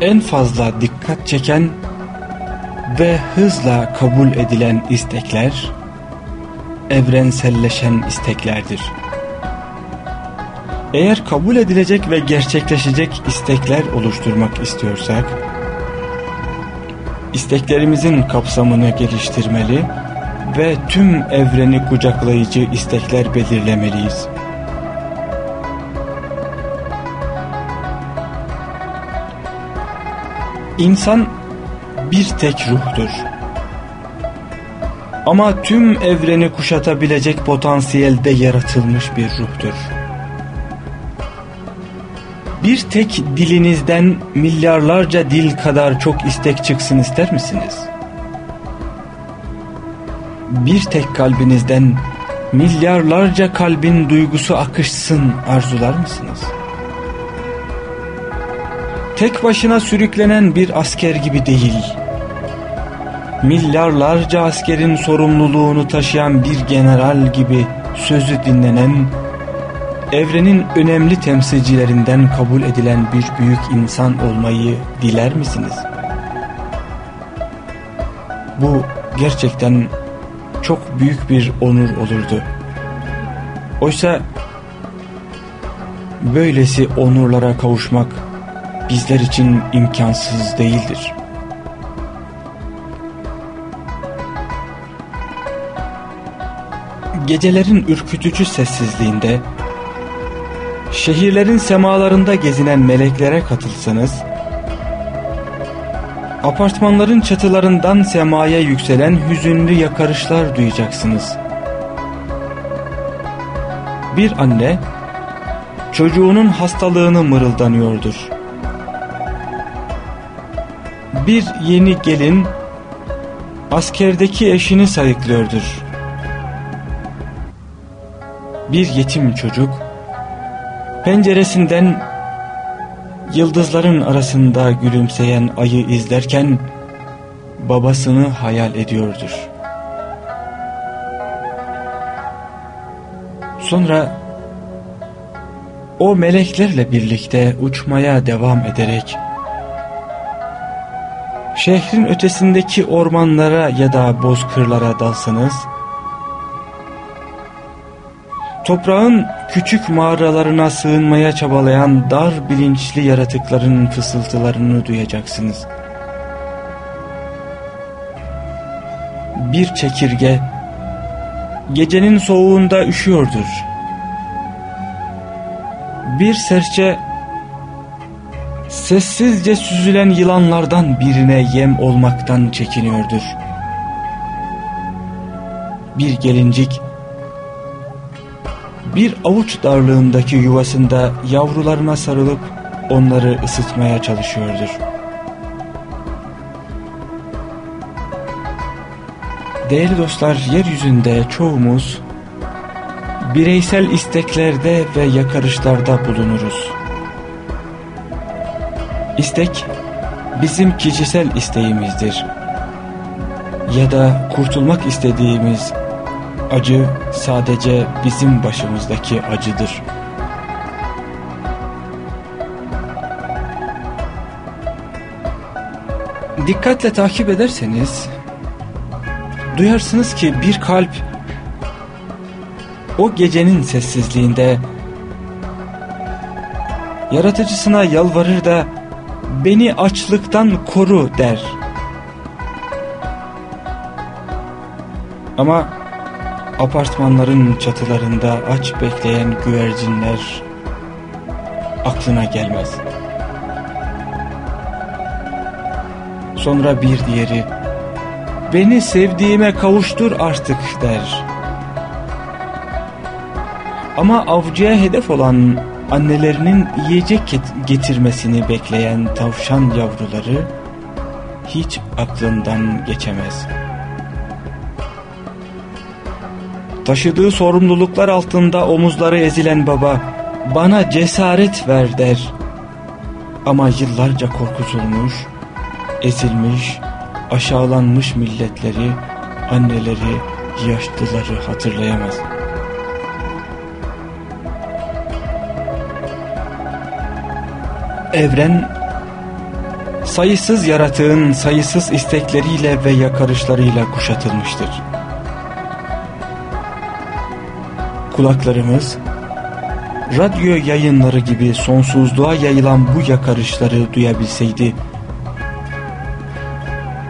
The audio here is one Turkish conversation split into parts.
en fazla dikkat çeken ve hızla kabul edilen istekler evrenselleşen isteklerdir. Eğer kabul edilecek ve gerçekleşecek istekler oluşturmak istiyorsak, isteklerimizin kapsamını geliştirmeli ve tüm evreni kucaklayıcı istekler belirlemeliyiz. İnsan bir tek ruhtur. Ama tüm evreni kuşatabilecek potansiyelde yaratılmış bir ruhtur. Bir tek dilinizden milyarlarca dil kadar çok istek çıksın ister misiniz? Bir tek kalbinizden milyarlarca kalbin duygusu akışsın arzular mısınız? Tek başına sürüklenen bir asker gibi değil, milyarlarca askerin sorumluluğunu taşıyan bir general gibi sözü dinlenen, evrenin önemli temsilcilerinden kabul edilen bir büyük insan olmayı diler misiniz? Bu gerçekten çok büyük bir onur olurdu. Oysa böylesi onurlara kavuşmak bizler için imkansız değildir. Gecelerin ürkütücü sessizliğinde, şehirlerin semalarında gezinen meleklere katılsanız, apartmanların çatılarından semaya yükselen hüzünlü yakarışlar duyacaksınız. Bir anne, çocuğunun hastalığını mırıldanıyordur. Bir yeni gelin, askerdeki eşini sayıklıyordur. Bir yetim çocuk, penceresinden yıldızların arasında gülümseyen ayı izlerken babasını hayal ediyordur. Sonra o meleklerle birlikte uçmaya devam ederek şehrin ötesindeki ormanlara ya da bozkırlara dalsanız toprağın küçük mağaralarına sığınmaya çabalayan dar bilinçli yaratıkların fısıltılarını duyacaksınız. Bir çekirge gecenin soğuğunda üşüyordur. Bir serçe sessizce süzülen yılanlardan birine yem olmaktan çekiniyordur. Bir gelincik bir avuç darlığındaki yuvasında yavrularına sarılıp onları ısıtmaya çalışıyordur. Değerli dostlar, yeryüzünde çoğumuz bireysel isteklerde ve yakarışlarda bulunuruz. İstek bizim kişisel isteğimizdir. Ya da kurtulmak istediğimiz acı sadece bizim başımızdaki acıdır. Dikkatle takip ederseniz duyarsınız ki bir kalp o gecenin sessizliğinde yaratıcısına yalvarır da beni açlıktan koru der. Ama apartmanların çatılarında aç bekleyen güvercinler aklına gelmez. Sonra bir diğeri beni sevdiğime kavuştur artık der. Ama avcıya hedef olan annelerinin yiyecek getirmesini bekleyen tavşan yavruları hiç aklından geçemez. Taşıdığı sorumluluklar altında omuzları ezilen baba bana cesaret ver der. Ama yıllarca korkutulmuş, ezilmiş, aşağılanmış milletleri, anneleri, yaşlıları hatırlayamaz. Evren sayısız yaratığın sayısız istekleriyle ve yakarışlarıyla kuşatılmıştır. Kulaklarımız radyo yayınları gibi sonsuzluğa yayılan bu yakarışları duyabilseydi,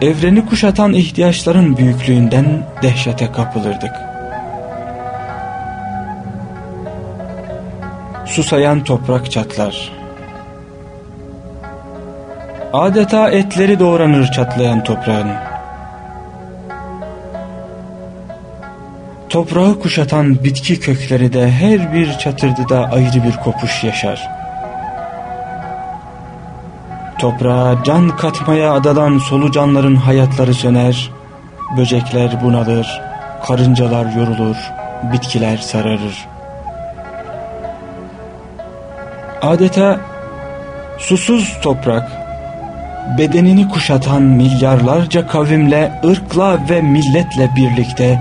evreni kuşatan ihtiyaçların büyüklüğünden dehşete kapılırdık. Susayan toprak çatlar. Adeta etleri doğranır çatlayan toprağın. Toprağı kuşatan bitki kökleri de her bir çatırdıda ayrı bir kopuş yaşar. Toprağa can katmaya adadan solucanların hayatları söner, böcekler bunalır, karıncalar yorulur, bitkiler sararır. Adeta susuz toprak, bedenini kuşatan milyarlarca kavimle, ırkla ve milletle birlikte,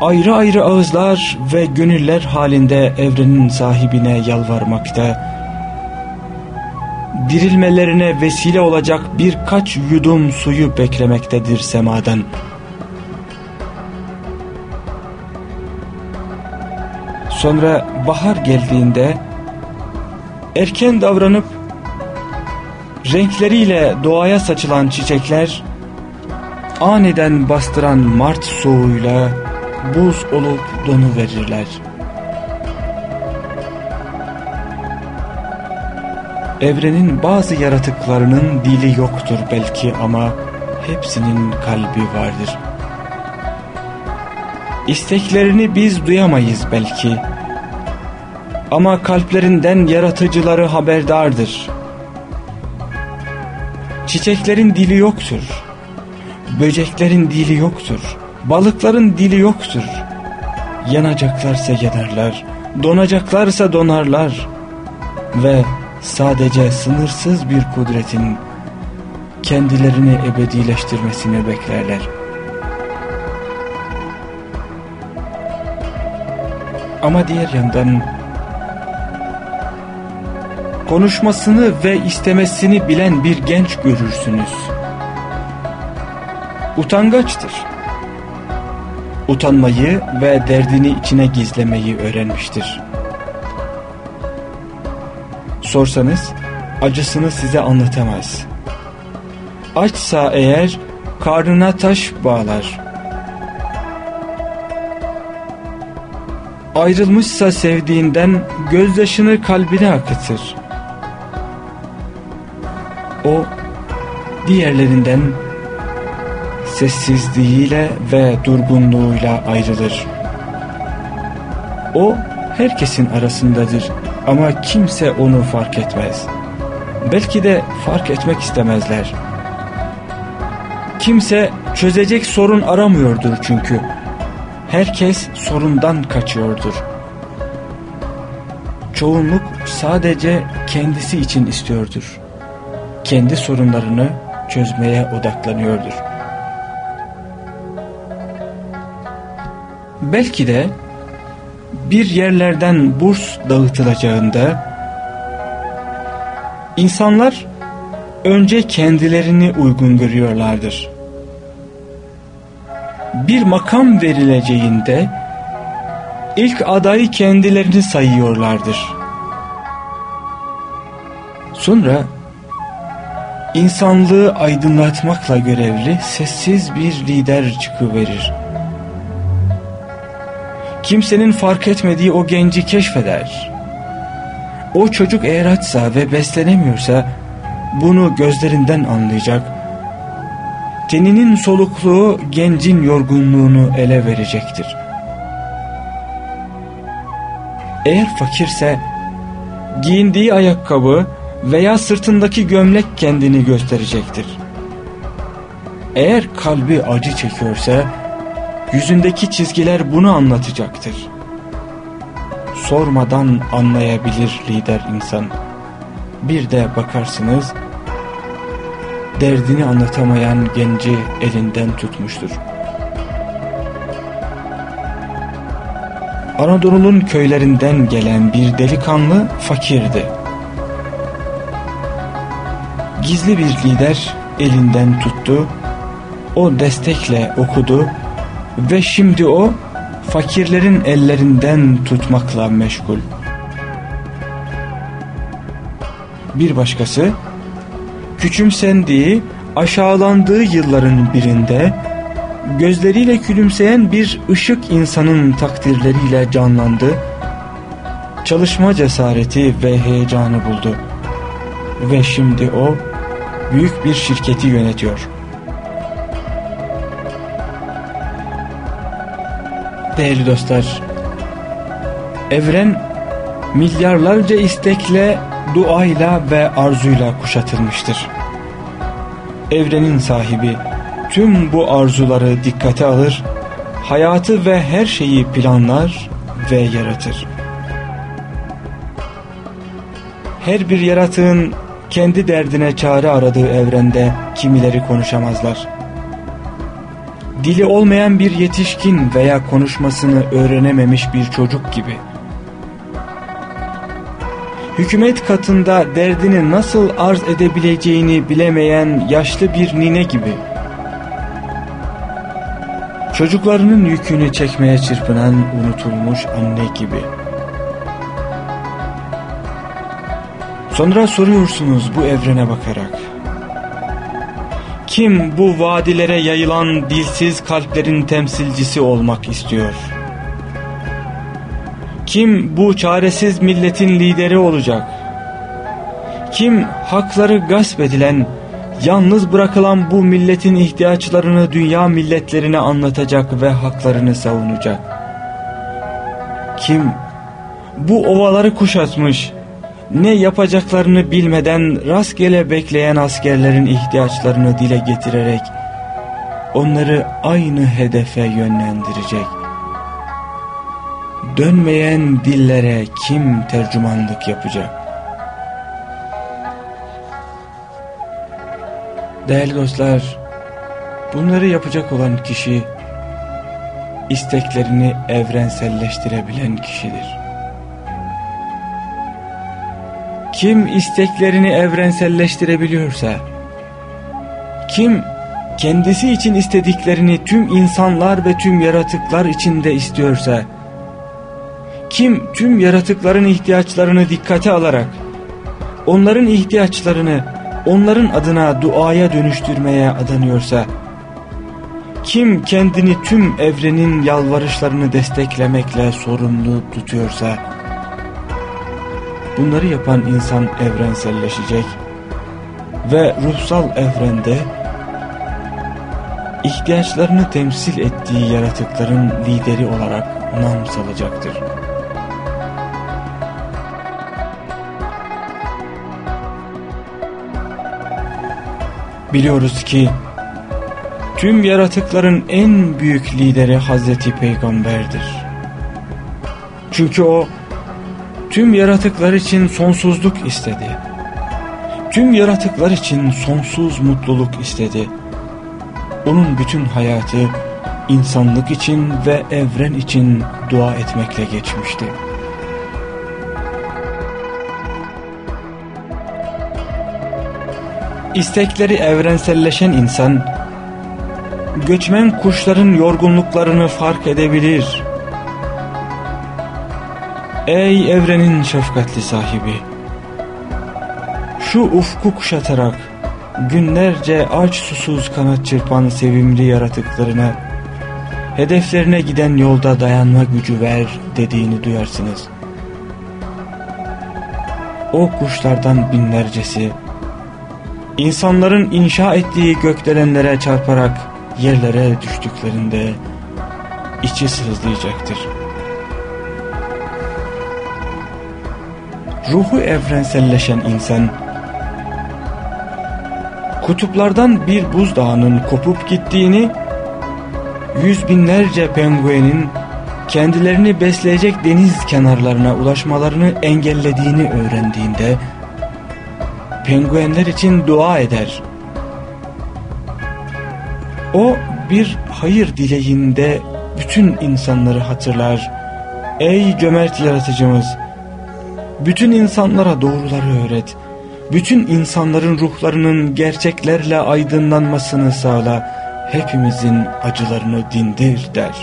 ayrı ayrı ağızlar ve gönüller halinde evrenin sahibine yalvarmakta, dirilmelerine vesile olacak birkaç yudum suyu beklemektedir semadan. Sonra bahar geldiğinde erken davranıp renkleriyle doğaya saçılan çiçekler aniden bastıran mart soğuğuyla buz olup donu verirler. Evrenin bazı yaratıklarının dili yoktur belki ama hepsinin kalbi vardır. İsteklerini biz duyamayız belki. Ama kalplerinden yaratıcıları haberdardır. Çiçeklerin dili yoktur. Böceklerin dili yoktur. Balıkların dili yoktur. Yanacaklarsa yanarlar, donacaklarsa donarlar. Ve sadece sınırsız bir kudretin kendilerini ebedileştirmesini beklerler. Ama diğer yandan konuşmasını ve istemesini bilen bir genç görürsünüz. Utangaçtır. Utanmayı ve derdini içine gizlemeyi öğrenmiştir. Sorsanız acısını size anlatamaz. Açsa eğer karnına taş bağlar. Ayrılmışsa sevdiğinden gözyaşını kalbine akıtır. Diğerlerinden sessizliğiyle ve durgunluğuyla ayrılır. O herkesin arasındadır ama kimse onu fark etmez. Belki de fark etmek istemezler. Kimse çözecek sorun aramıyordur çünkü. Herkes sorundan kaçıyordur. Çoğunluk sadece kendisi için istiyordur. Kendi sorunlarını çözmeye odaklanıyordur. Belki de bir yerlerden burs dağıtılacağında insanlar önce kendilerini uygun görüyorlardır. Bir makam verileceğinde ilk adayı kendilerini sayıyorlardır. Sonra insanlığı aydınlatmakla görevli sessiz bir lider çıkıverir kimsenin fark etmediği o genci keşfeder. O çocuk eğer açsa ve beslenemiyorsa bunu gözlerinden anlayacak. Teninin solukluğu gencin yorgunluğunu ele verecektir. Eğer fakirse giyindiği ayakkabı veya sırtındaki gömlek kendini gösterecektir. Eğer kalbi acı çekiyorsa yüzündeki çizgiler bunu anlatacaktır. Sormadan anlayabilir lider insan. Bir de bakarsınız derdini anlatamayan genci elinden tutmuştur. Anadolu'nun köylerinden gelen bir delikanlı fakirdi. Gizli bir lider elinden tuttu, o destekle okudu ve şimdi o fakirlerin ellerinden tutmakla meşgul. Bir başkası küçümsendiği, aşağılandığı yılların birinde gözleriyle gülümseyen bir ışık insanın takdirleriyle canlandı. Çalışma cesareti ve heyecanı buldu. Ve şimdi o büyük bir şirketi yönetiyor. Değerli dostlar, evren milyarlarca istekle, duayla ve arzuyla kuşatılmıştır. Evrenin sahibi tüm bu arzuları dikkate alır, hayatı ve her şeyi planlar ve yaratır. Her bir yaratığın kendi derdine çare aradığı evrende kimileri konuşamazlar. Dili olmayan bir yetişkin veya konuşmasını öğrenememiş bir çocuk gibi. Hükümet katında derdini nasıl arz edebileceğini bilemeyen yaşlı bir nine gibi. Çocuklarının yükünü çekmeye çırpınan unutulmuş anne gibi. Sonra soruyorsunuz bu evrene bakarak. Kim bu vadilere yayılan dilsiz kalplerin temsilcisi olmak istiyor? Kim bu çaresiz milletin lideri olacak? Kim hakları gasp edilen, yalnız bırakılan bu milletin ihtiyaçlarını dünya milletlerine anlatacak ve haklarını savunacak? Kim bu ovaları kuşatmış, ne yapacaklarını bilmeden rastgele bekleyen askerlerin ihtiyaçlarını dile getirerek onları aynı hedefe yönlendirecek. Dönmeyen dillere kim tercümanlık yapacak? Değerli dostlar, bunları yapacak olan kişi isteklerini evrenselleştirebilen kişidir. Kim isteklerini evrenselleştirebiliyorsa, kim kendisi için istediklerini tüm insanlar ve tüm yaratıklar içinde istiyorsa, kim tüm yaratıkların ihtiyaçlarını dikkate alarak, onların ihtiyaçlarını onların adına duaya dönüştürmeye adanıyorsa, kim kendini tüm evrenin yalvarışlarını desteklemekle sorumlu tutuyorsa, Bunları yapan insan evrenselleşecek ve ruhsal evrende ihtiyaçlarını temsil ettiği yaratıkların lideri olarak nam salacaktır. Biliyoruz ki tüm yaratıkların en büyük lideri Hazreti Peygamber'dir. Çünkü o tüm yaratıklar için sonsuzluk istedi. Tüm yaratıklar için sonsuz mutluluk istedi. Onun bütün hayatı insanlık için ve evren için dua etmekle geçmişti. İstekleri evrenselleşen insan, göçmen kuşların yorgunluklarını fark edebilir Ey evrenin şefkatli sahibi! Şu ufku kuşatarak günlerce aç susuz kanat çırpan sevimli yaratıklarına hedeflerine giden yolda dayanma gücü ver dediğini duyarsınız. O kuşlardan binlercesi insanların inşa ettiği gökdelenlere çarparak yerlere düştüklerinde içi sızlayacaktır.'' Ruhu evrenselleşen insan kutuplardan bir buzdağının kopup gittiğini, yüz binlerce penguenin kendilerini besleyecek deniz kenarlarına ulaşmalarını engellediğini öğrendiğinde, penguenler için dua eder. O bir hayır dileğinde bütün insanları hatırlar. Ey cömert yaratıcımız! Bütün insanlara doğruları öğret. Bütün insanların ruhlarının gerçeklerle aydınlanmasını sağla. Hepimizin acılarını dindir der.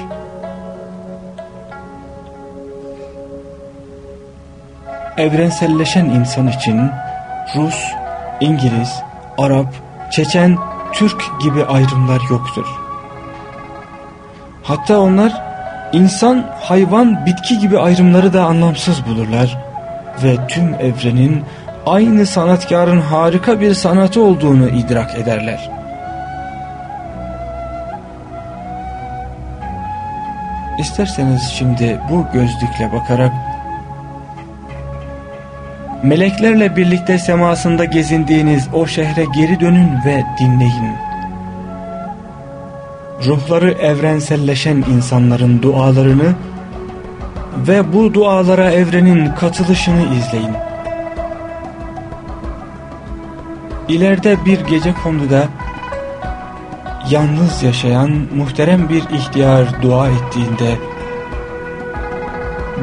Evrenselleşen insan için Rus, İngiliz, Arap, Çeçen, Türk gibi ayrımlar yoktur. Hatta onlar insan, hayvan, bitki gibi ayrımları da anlamsız bulurlar ve tüm evrenin aynı sanatkarın harika bir sanatı olduğunu idrak ederler. İsterseniz şimdi bu gözlükle bakarak meleklerle birlikte semasında gezindiğiniz o şehre geri dönün ve dinleyin. Ruhları evrenselleşen insanların dualarını ve bu dualara evrenin katılışını izleyin. İleride bir gece konduda yalnız yaşayan muhterem bir ihtiyar dua ettiğinde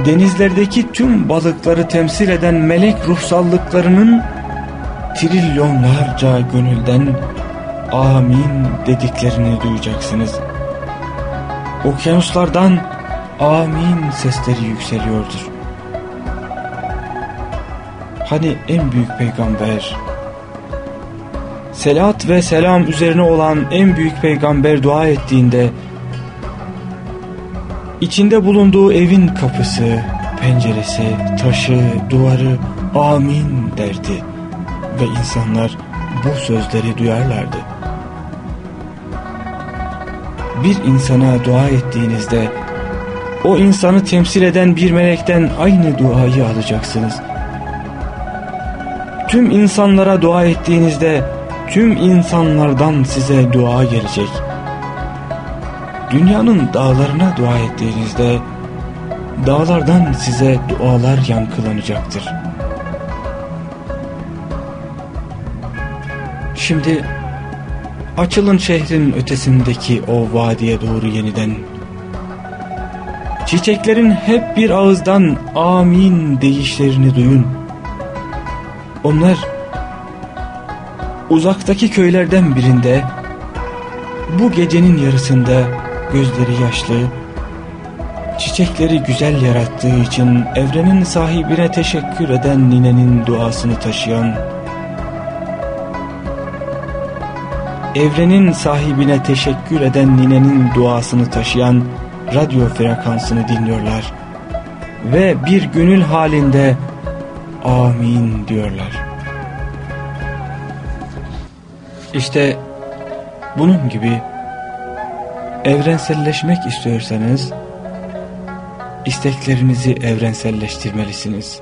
denizlerdeki tüm balıkları temsil eden melek ruhsallıklarının trilyonlarca gönülden amin dediklerini duyacaksınız. Okyanuslardan amin sesleri yükseliyordur. Hani en büyük peygamber, selat ve selam üzerine olan en büyük peygamber dua ettiğinde, içinde bulunduğu evin kapısı, penceresi, taşı, duvarı amin derdi ve insanlar bu sözleri duyarlardı. Bir insana dua ettiğinizde o insanı temsil eden bir melekten aynı duayı alacaksınız. Tüm insanlara dua ettiğinizde tüm insanlardan size dua gelecek. Dünyanın dağlarına dua ettiğinizde dağlardan size dualar yankılanacaktır. Şimdi açılın şehrin ötesindeki o vadiye doğru yeniden Çiçeklerin hep bir ağızdan amin deyişlerini duyun. Onlar uzaktaki köylerden birinde bu gecenin yarısında gözleri yaşlı, çiçekleri güzel yarattığı için evrenin sahibine teşekkür eden ninenin duasını taşıyan, evrenin sahibine teşekkür eden ninenin duasını taşıyan radyo frekansını dinliyorlar ve bir gönül halinde amin diyorlar. İşte bunun gibi evrenselleşmek istiyorsanız isteklerinizi evrenselleştirmelisiniz.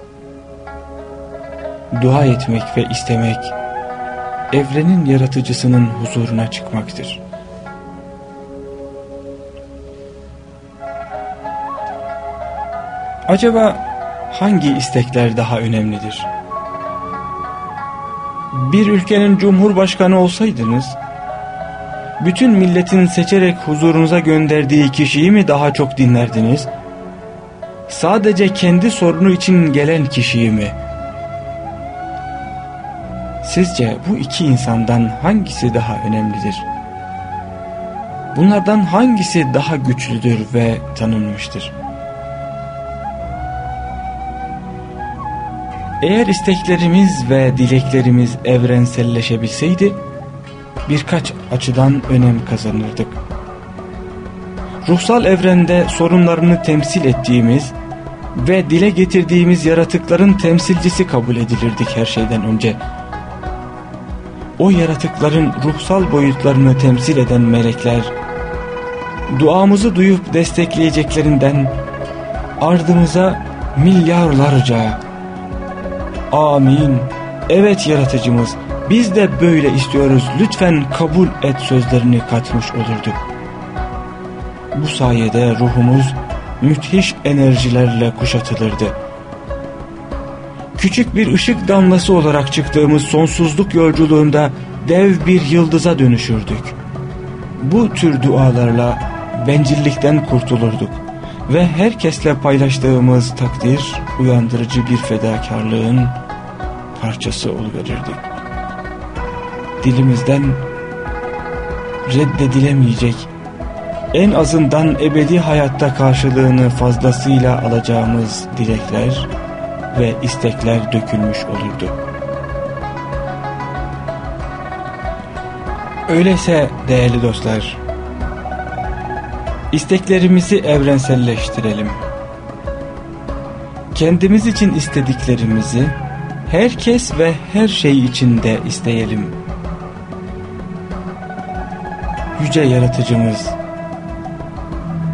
Dua etmek ve istemek evrenin yaratıcısının huzuruna çıkmaktır. Acaba hangi istekler daha önemlidir? Bir ülkenin cumhurbaşkanı olsaydınız, bütün milletin seçerek huzurunuza gönderdiği kişiyi mi daha çok dinlerdiniz? Sadece kendi sorunu için gelen kişiyi mi? Sizce bu iki insandan hangisi daha önemlidir? Bunlardan hangisi daha güçlüdür ve tanınmıştır? Eğer isteklerimiz ve dileklerimiz evrenselleşebilseydi birkaç açıdan önem kazanırdık. Ruhsal evrende sorunlarını temsil ettiğimiz ve dile getirdiğimiz yaratıkların temsilcisi kabul edilirdik her şeyden önce. O yaratıkların ruhsal boyutlarını temsil eden melekler, duamızı duyup destekleyeceklerinden ardımıza milyarlarca Amin. Evet yaratıcımız biz de böyle istiyoruz lütfen kabul et sözlerini katmış olurduk. Bu sayede ruhumuz müthiş enerjilerle kuşatılırdı. Küçük bir ışık damlası olarak çıktığımız sonsuzluk yolculuğunda dev bir yıldıza dönüşürdük. Bu tür dualarla bencillikten kurtulurduk ve herkesle paylaştığımız takdir uyandırıcı bir fedakarlığın parçası oluverirdik. Dilimizden reddedilemeyecek, en azından ebedi hayatta karşılığını fazlasıyla alacağımız dilekler ve istekler dökülmüş olurdu. Öyleyse değerli dostlar, isteklerimizi evrenselleştirelim. Kendimiz için istediklerimizi herkes ve her şey için de isteyelim. Yüce Yaratıcımız,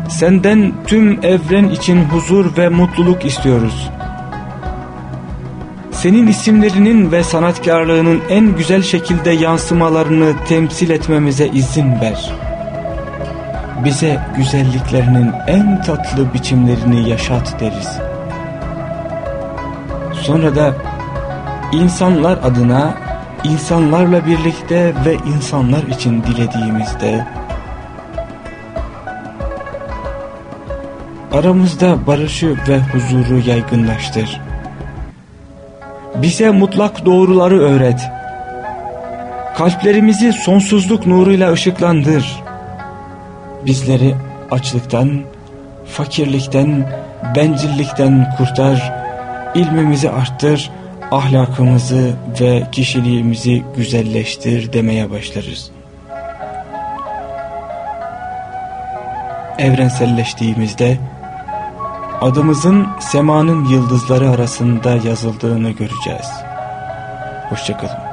senden tüm evren için huzur ve mutluluk istiyoruz. Senin isimlerinin ve sanatkarlığının en güzel şekilde yansımalarını temsil etmemize izin ver. Bize güzelliklerinin en tatlı biçimlerini yaşat deriz. Sonra da insanlar adına, insanlarla birlikte ve insanlar için dilediğimizde aramızda barışı ve huzuru yaygınlaştır. Bize mutlak doğruları öğret. Kalplerimizi sonsuzluk nuruyla ışıklandır. Bizleri açlıktan, fakirlikten, bencillikten kurtar, ilmimizi arttır, ahlakımızı ve kişiliğimizi güzelleştir demeye başlarız. Evrenselleştiğimizde adımızın semanın yıldızları arasında yazıldığını göreceğiz. Hoşçakalın.